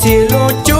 Cielo chumi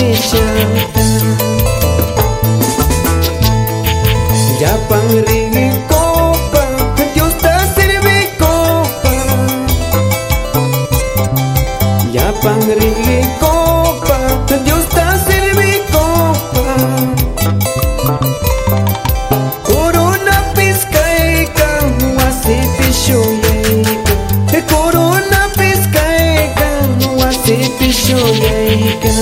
disyangka Japang ringi kopa Juta silvi kopa Japang ringi kopa Juta silvi kopa Corona piskai kang wasi pisyuyeika Corona piskai kang wasi pisyuyeika